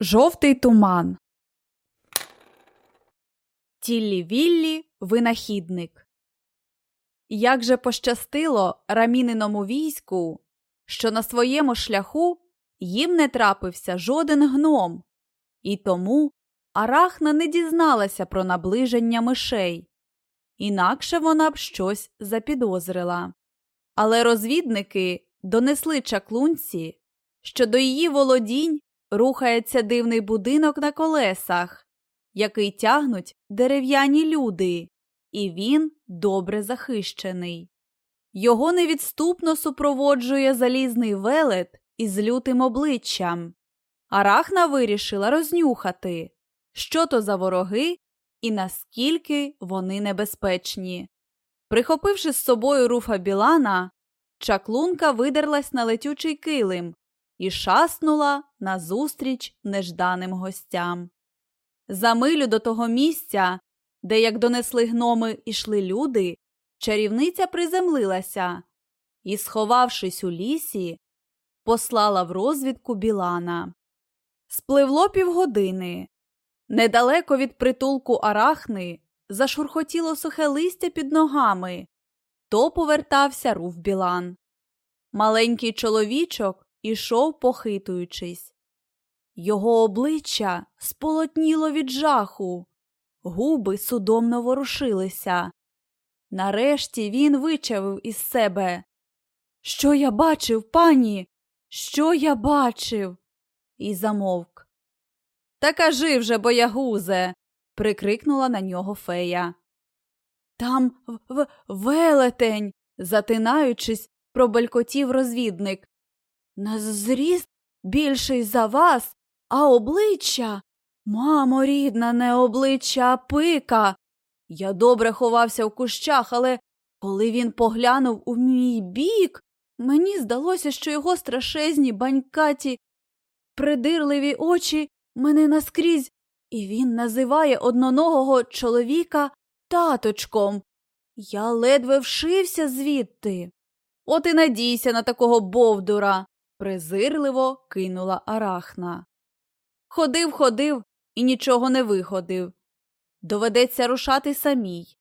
Жовтий туман. Тіллі Віллі винахідник. Як же пощастило раміниному війську, що на своєму шляху їм не трапився жоден гном, і тому Арахна не дізналася про наближення мишей, інакше вона б щось запідозрила. Але розвідники донесли чаклунці, що до її володінь рухається дивний будинок на колесах, який тягнуть дерев'яні люди, і він добре захищений. Його невідступно супроводжує залізний велет із лютим обличчям. Арахна вирішила рознюхати, що то за вороги і наскільки вони небезпечні. Прихопивши з собою руфа Білана, чаклунка видерлась на летючий килим і шаснула назустріч нежданим гостям. За милю до того місця, де, як донесли гноми, ішли люди, чарівниця приземлилася і, сховавшись у лісі, послала в розвідку Білана. Спливло півгодини. Недалеко від притулку арахни зашурхотіло сухе листя під ногами, то повертався руф Білан. Маленький чоловічок ішов, похитуючись. Його обличчя сполотніло від жаху, губи судомно ворушилися. Нарешті він вичавив із себе. Що я бачив, пані? Що я бачив? І замовк. Та кажи вже, боягузе. прикрикнула на нього фея. Там в велетень, затинаючись, пробелькотів розвідник. На зріст більший за вас, а обличчя. Мамо, рідна, не обличчя, а пика. Я добре ховався в кущах, але коли він поглянув у мій бік, мені здалося, що його страшезні банькаті, придирливі очі мене наскрізь, і він називає одноногого чоловіка таточком. Я ледве вшився звідти. От і надійся на такого бовдура, презирливо кинула арахна. Ходив, ходив і нічого не виходив. Доведеться рушати самій.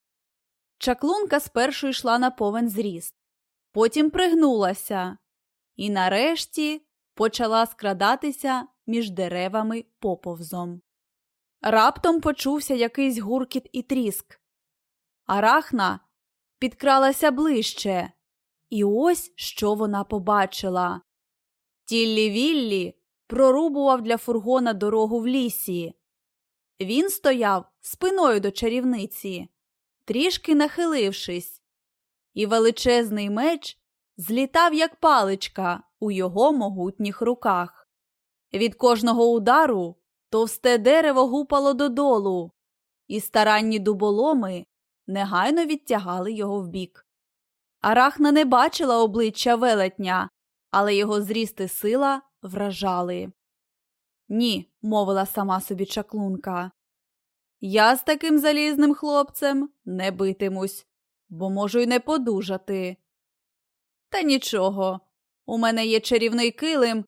Чаклунка спершу йшла на повен зріст, потім пригнулася і нарешті почала скрадатися між деревами поповзом. Раптом почувся якийсь гуркіт і тріск. Арахна підкралася ближче, і ось що вона побачила. Тіллі Віллі прорубував для фургона дорогу в лісі. Він стояв спиною до чарівниці, трішки нахилившись, і величезний меч злітав, як паличка, у його могутніх руках. Від кожного удару товсте дерево гупало додолу, і старанні дуболоми негайно відтягали його вбік. Арахна не бачила обличчя велетня, але його зріст і сила вражали. Ні, мовила сама собі чаклунка. Я з таким залізним хлопцем не битимусь, бо можу й не подужати. Та нічого, у мене є чарівний килим,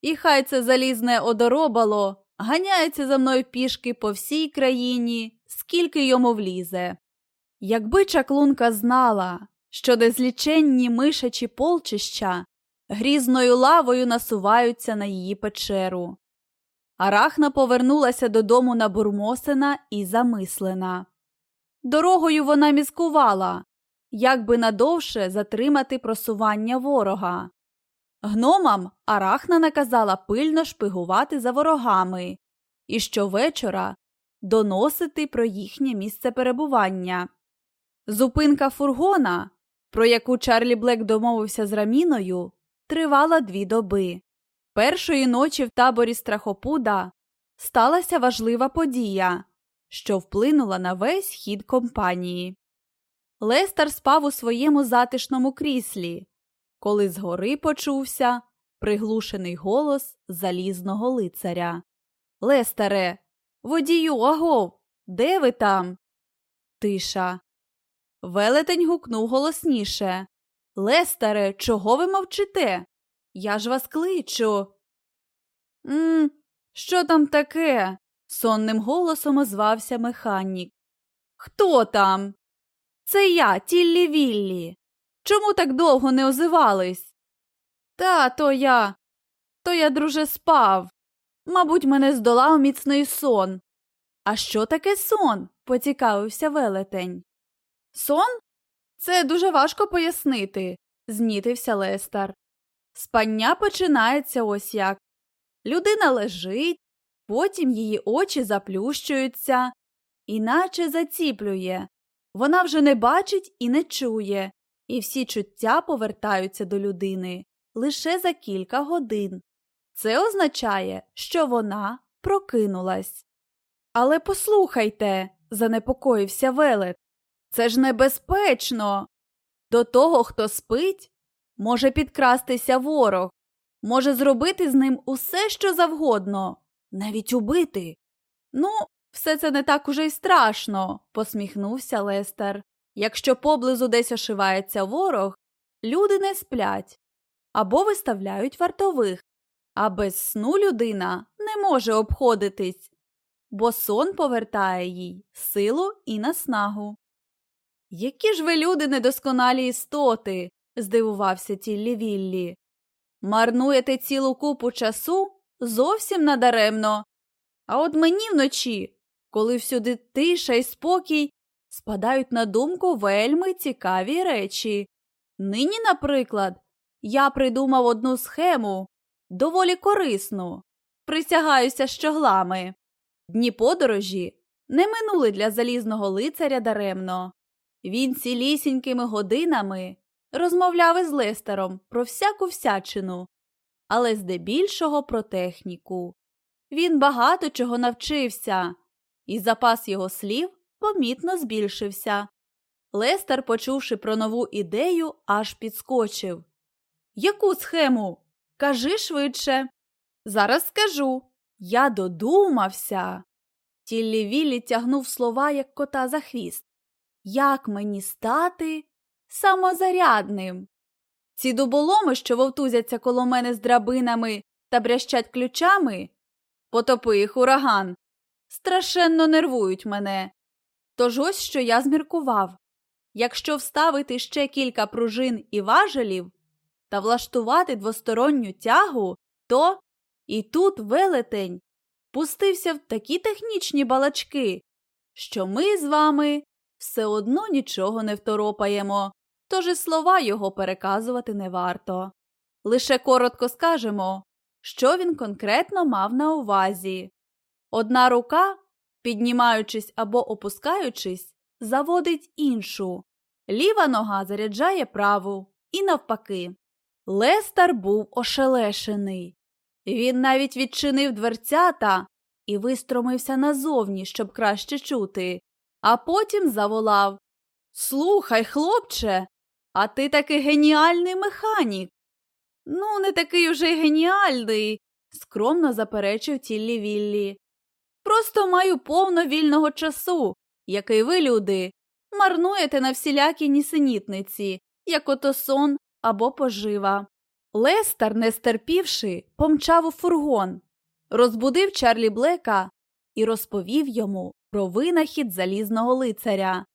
і хай це залізне одоробало ганяється за мною пішки по всій країні, скільки йому влізе. Якби чаклунка знала, що незліченні мишачі полчища грізною лавою насуваються на її печеру. Арахна повернулася додому на Бурмосина і замислена. Дорогою вона мізкувала, як би надовше затримати просування ворога. Гномам Арахна наказала пильно шпигувати за ворогами і щовечора доносити про їхнє місце перебування. Зупинка фургона, про яку Чарлі Блек домовився з раміною, тривала дві доби. Першої ночі в таборі Страхопуда сталася важлива подія, що вплинула на весь хід компанії. Лестер спав у своєму затишному кріслі, коли згори почувся приглушений голос залізного лицаря. Лестере, водію, агов, де ви там? Тиша. Велетень гукнув голосніше. Лестере, чого ви мовчите? Я ж вас кличу. «М, Що там таке? сонним голосом озвався механік. Хто там? Це я, Тіллі Віллі. Чому так довго не озивались? Та, то я. То я, друже, спав. Мабуть, мене здолав міцний сон. А що таке сон? поцікавився велетень. Сон? Це дуже важко пояснити, знітився Лестар. Спання починається ось як. Людина лежить, потім її очі заплющуються, іначе заціплює. Вона вже не бачить і не чує, і всі чуття повертаються до людини лише за кілька годин. Це означає, що вона прокинулась. Але послухайте, занепокоївся велет, це ж небезпечно. До того, хто спить, може підкрастися ворог, може зробити з ним усе, що завгодно, навіть убити. Ну, все це не так уже й страшно, посміхнувся Лестер. Якщо поблизу десь ошивається ворог, люди не сплять або виставляють вартових, а без сну людина не може обходитись, бо сон повертає їй силу і наснагу. Які ж ви люди недосконалі істоти, здивувався Тіллі Віллі. Марнуєте цілу купу часу зовсім надаремно. А от мені вночі, коли всюди тиша і спокій, спадають на думку вельми цікаві речі. Нині, наприклад, я придумав одну схему, доволі корисну, присягаюся щоглами. Дні подорожі не минули для залізного лицаря даремно. Він цілісінькими годинами розмовляв із Лестером про всяку всячину, але здебільшого про техніку. Він багато чого навчився, і запас його слів помітно збільшився. Лестер, почувши про нову ідею, аж підскочив. Яку схему? Кажи швидше. Зараз скажу. Я додумався. Тіллі Віллі тягнув слова, як кота за хвіст. Як мені стати самозарядним? Ці дуболоми, що вовтузяться коло мене з драбинами та брящать ключами, потопи їх ураган, страшенно нервують мене. Тож ось що я зміркував якщо вставити ще кілька пружин і важелів та влаштувати двосторонню тягу, то і тут велетень пустився в такі технічні балачки, що ми з вами все одно нічого не второпаємо, тож і слова його переказувати не варто. Лише коротко скажемо, що він конкретно мав на увазі. Одна рука, піднімаючись або опускаючись, заводить іншу, ліва нога заряджає праву і навпаки. Лестар був ошелешений. Він навіть відчинив дверцята і вистромився назовні, щоб краще чути, а потім заволав Слухай, хлопче, а ти такий геніальний механік. Ну, не такий уже й геніальний, скромно заперечив тіллі Віллі. Просто маю повно вільного часу, який ви, люди, марнуєте на всілякі нісенітниці, як ото сон або пожива. Лестер, не стерпівши, помчав у фургон, розбудив Чарлі Блека і розповів йому про винахід залізного лицаря.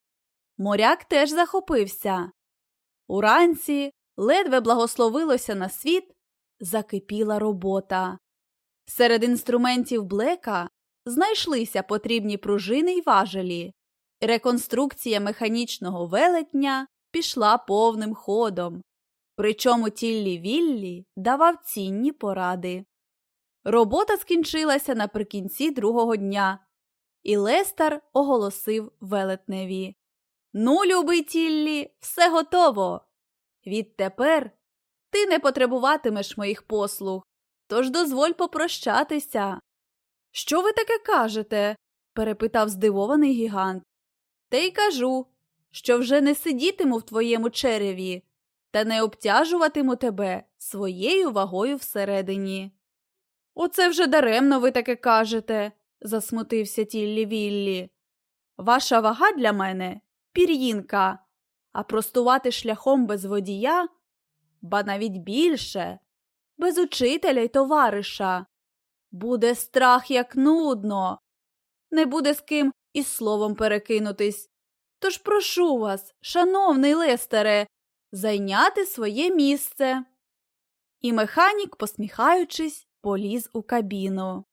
Моряк теж захопився. Уранці ледве благословилося на світ, закипіла робота. Серед інструментів Блека знайшлися потрібні пружини й важелі. Реконструкція механічного велетня пішла повним ходом. Причому тіллі Віллі давав цінні поради. Робота скінчилася наприкінці другого дня, і Лестер оголосив велетневі Ну, любий тіллі, все готово. Відтепер ти не потребуватимеш моїх послуг, тож дозволь попрощатися. Що ви таке кажете? перепитав здивований гігант. Та й кажу, що вже не сидітиму в твоєму череві та не обтяжуватиму тебе своєю вагою всередині. Оце вже даремно ви таке кажете, засмутився тіллі Віллі. Ваша вага для мене пір'їнка, а простувати шляхом без водія, ба навіть більше, без учителя й товариша. Буде страх, як нудно. Не буде з ким із словом перекинутись. Тож прошу вас, шановний Лестере, зайняти своє місце. І механік, посміхаючись, поліз у кабіну.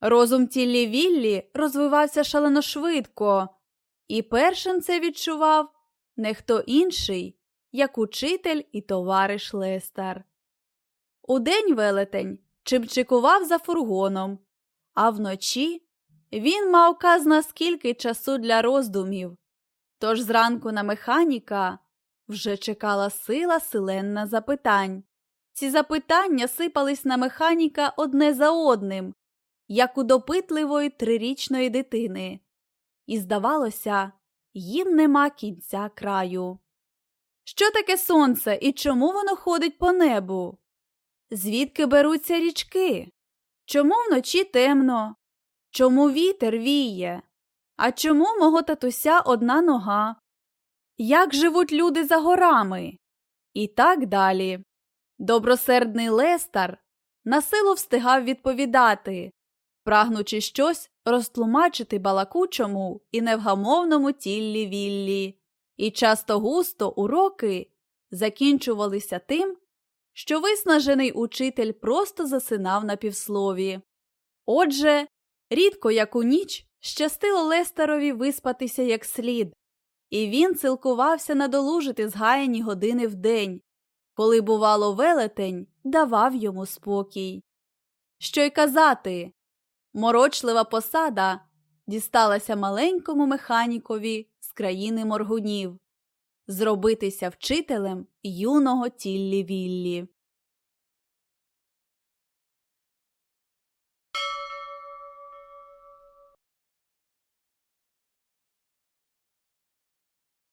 Розум тіллі Віллі розвивався шалено швидко, і першим це відчував не хто інший, як учитель і товариш Лестер. Удень велетень чимчикував за фургоном, а вночі він мав казна скільки часу для роздумів. Тож зранку на механіка вже чекала сила силенна запитань. Ці запитання сипались на механіка одне за одним, як у допитливої трирічної дитини, і, здавалося, їм нема кінця краю. Що таке сонце і чому воно ходить по небу? Звідки беруться річки? Чому вночі темно? Чому вітер віє? А чому мого татуся одна нога? Як живуть люди за горами? І так далі. Добросердний Лестар насилу встигав відповідати, прагнучи щось розтлумачити балакучому і невгамовному тіллі віллі, і часто густо уроки закінчувалися тим, що виснажений учитель просто засинав на півслові. Отже, рідко як у ніч щастило Лестерові виспатися як слід, і він цілкувався надолужити згаяні години в день, коли, бувало, велетень давав йому спокій. Що й казати, морочлива посада дісталася маленькому механікові з країни моргунів зробитися вчителем юного тіллі Віллі.